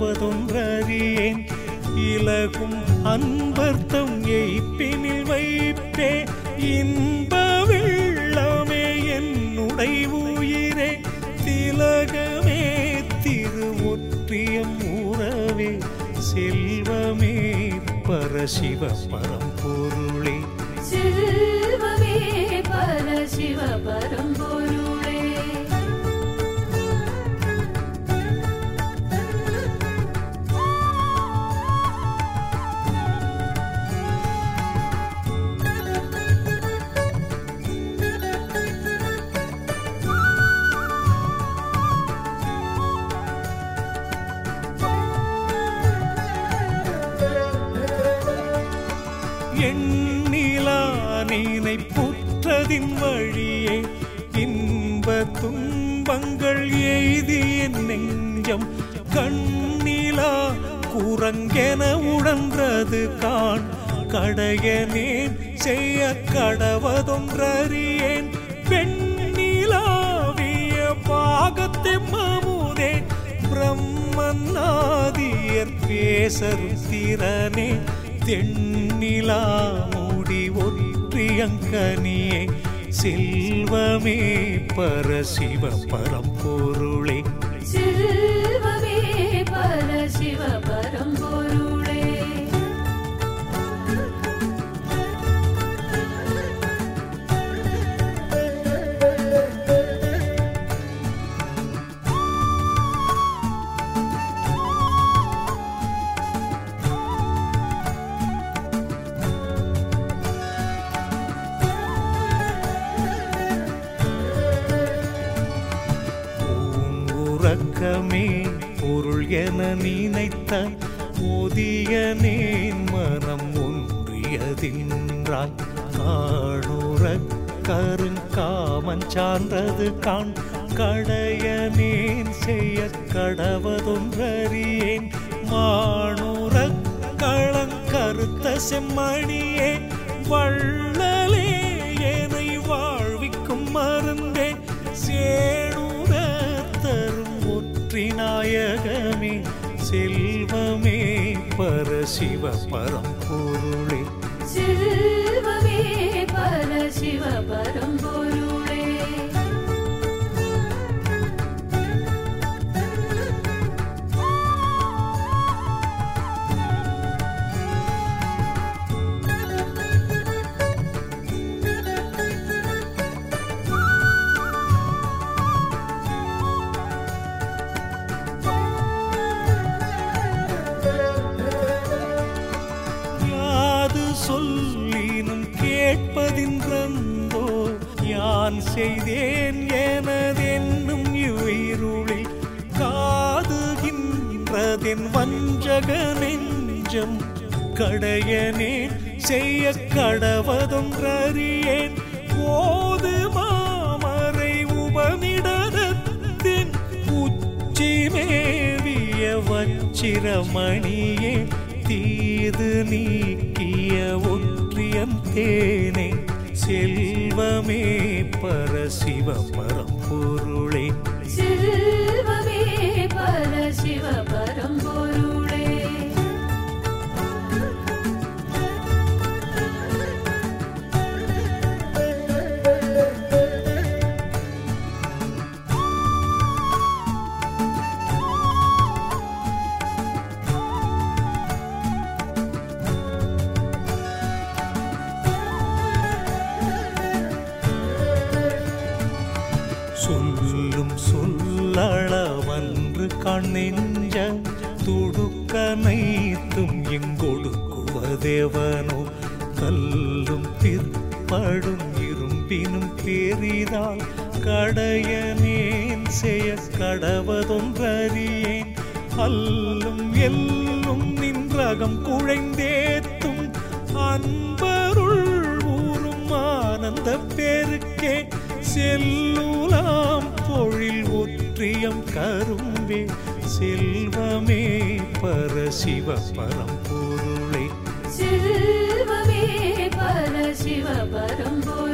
கடவதொன்றறியேன் இலகும் அன்பர்த்தம் எய்ப்பினில் வைப்பே. இன்ப வெள்ளமே என்னுடை உயிரே. திலகமே திருமுற்றியம் உறவே. செல்வமே பரசிவ பரம்பொருளே. செல்வமே பரசிவ பரம் எண்ணிலா நீனை புற்றதின் வழியே இன்ப துன்பங்கள் எய்தி என் நெஞ்சம் கண்ணிலா குரங்கென உழன்றது கான் கடையனேன் செய்ய கடவதொன்றறியேன். பெண்ணிலாவிய பாகத்தை மாமுதே பிரம்மநாதியர் பேசருத்திரனே. தென்னிலா மூடி ஒற்றியங்கனியே செல்வமே பரசிவ பரம்பொருளே. நினைத்த முதியனேன் மனம் ஒன்றியதின்றாய். காணுற கருங்காமன் சார்ந்தது காண் கடையனேன் செய்ய கடவதொன்றறியேன். மாணுற களங்கருத்த செம்மணியே வள்ளலே என்னை வாழ்விக்கும் மருந்தே. சேணுர தரும் ஒற்றி நாயகமே செல்வமே பரசிவ பரம்பொருளே. செல்வமே பரசிவ பரம்பொருள். காதுகின்றதென் வஞ்சக நெஞ்சம் கடையனே செய்ய கடவதொன்றறியேன். போது மாமரை உபனிடத்தின் உச்சி மேவிய வச்சிரமணியே தீது நீக்கிய ஒற்றியம் தேனே. செல்வமே பரசிவ பரம்பொருளே செல்வ பரசிவ சொல்லளவன்று கண்ணெஞ்ச துடுக்கனைத்தும் எங்கொடுக்குவதேவனோ கல்லும் பிற்படும் இரும்பினும் பெரிதால் கடையனேன் செய்ய கடவதொன்றறியேன். அல்லும் எல்லும் நின்றகம் குழைந்தேத்தும் அன்பருள் ஊரும் ஆனந்த பெருக்கே செல்லுலாம் பொழில் நித்தியம் கரும்பே செல்வமே பரசிவ பரம்பொருளை செல்வமே பரசிவ பரம்பொருள்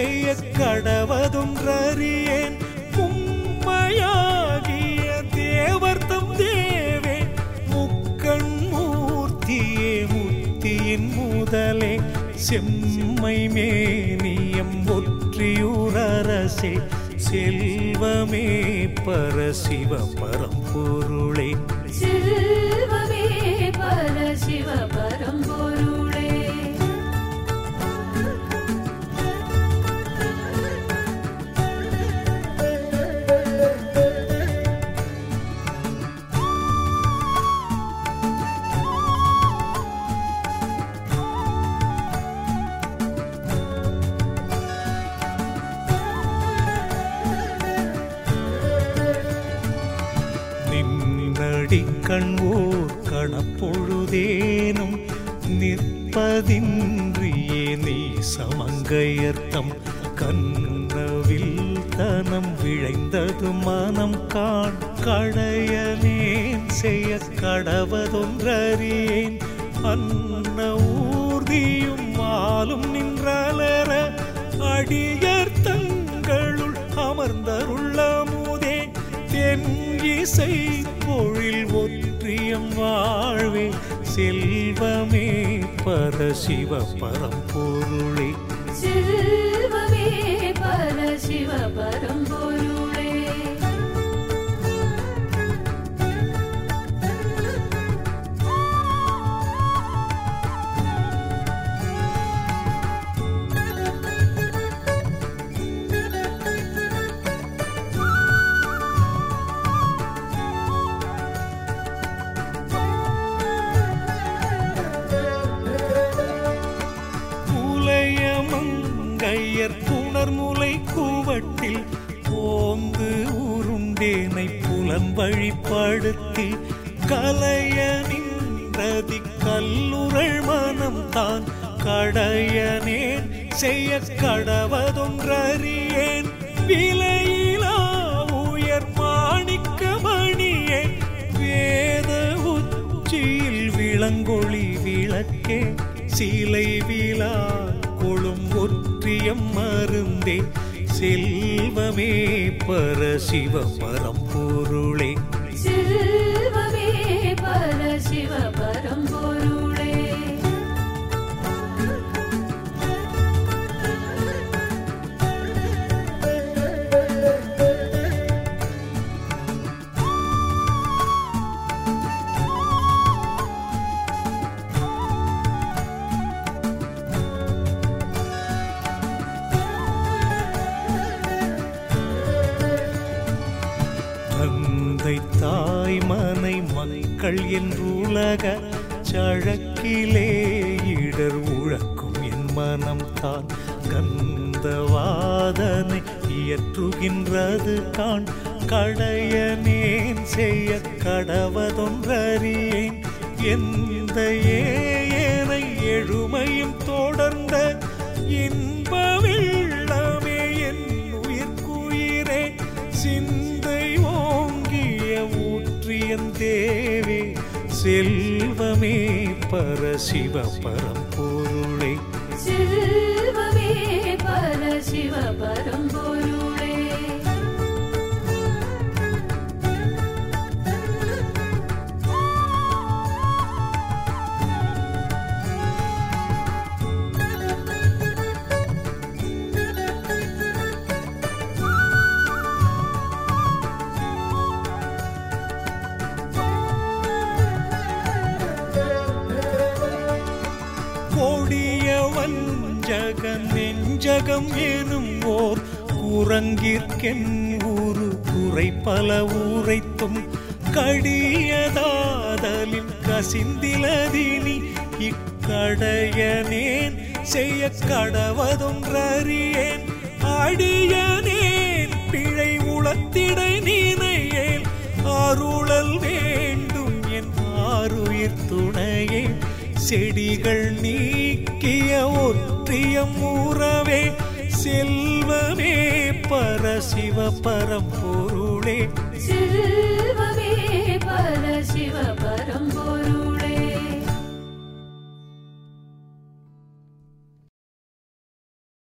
செய்ய கடவதும் அறியேன் உம்மையாகிய தேவர்த்தம் தேவே. முக்கண் மூர்த்தியே முத்தியின் முதலே. செம்மை மேனியம் ஒற்றியூரரசே. செல்வமே பரசிவ பரம்பொருளே. செல்வமே பரசிவ பர நின்னடி கண்வோர் கணப்பொழுதேனும் நிற்பதின்றியே நீ சமங்கையர்த்தம். கண்ணவில் தனம் விழைந்தது மனம் காண். கடையனேன் செய்ய கடவதொன்றறியேன். அன்ன ஊர்தியும் மாலும் நின்றலர அடியர் தங்களுள் அமர்ந்தருள்ளமுதே தென் இசை பொழில் ஒத்த ஒற்றியம் வாழ்வே செல்வமே பரசிவ பரம்பொருளே. செல்வமே பரசிவ பரம்பொருள். கட்டில் போந்து உருண்டேனை புலன் வழிப்படுத்தி கலைய நின்றதி கல்லுரள் மனம் தான் கடையனேன் செய்ய கடவதொன்றறியேன் விலையிலா உயர் மாணிக்க மணியே வேத உச்சியில் விளங்கொளி விளக்கே சீலை விழா கொழும் ஒற்றியம் மருந்தே செல்வமே பரசிவ பரம்பொருளே செல்வமே பரசிவ பரம்பொருளே மக்கள் என்றுலக சழக்கிலே இடர் உழக்கும் என் மனம் தான் கந்தவாதனை இயற்றுகின்றது காண் கடையனேன் செய்ய கடவதொன்றறியேன். எந்த ஏனை எழுமையும் தொடர்ந்த இன்பவில்லமே என் உயிர்க்குயிரே. சிந்தை ஓங்கிய ஊற்றியந்தே செல்வமே பரசிவ பரம்பொருளை செல்வமே பரசிவ பரம்பொருள் குரங்கிற்கென் ஊரு குறை பல ஊரைத்தும் கடியதாதலின் கசிந்திலதினி இக்கடையனேன் செய்ய கடவதொன்றறியேன். அடியனேன் பிழை உளத்திடை நீனையேல் அருளல் வேண்டும் என் ஆறுயிர் துணையே. செடிகள் நீக்கிய ஒற்றியம் ஊறவே செல்வமே. பர சிவ பரசிவ பரம்பொருளே செல்வமே பரம் பொருள்.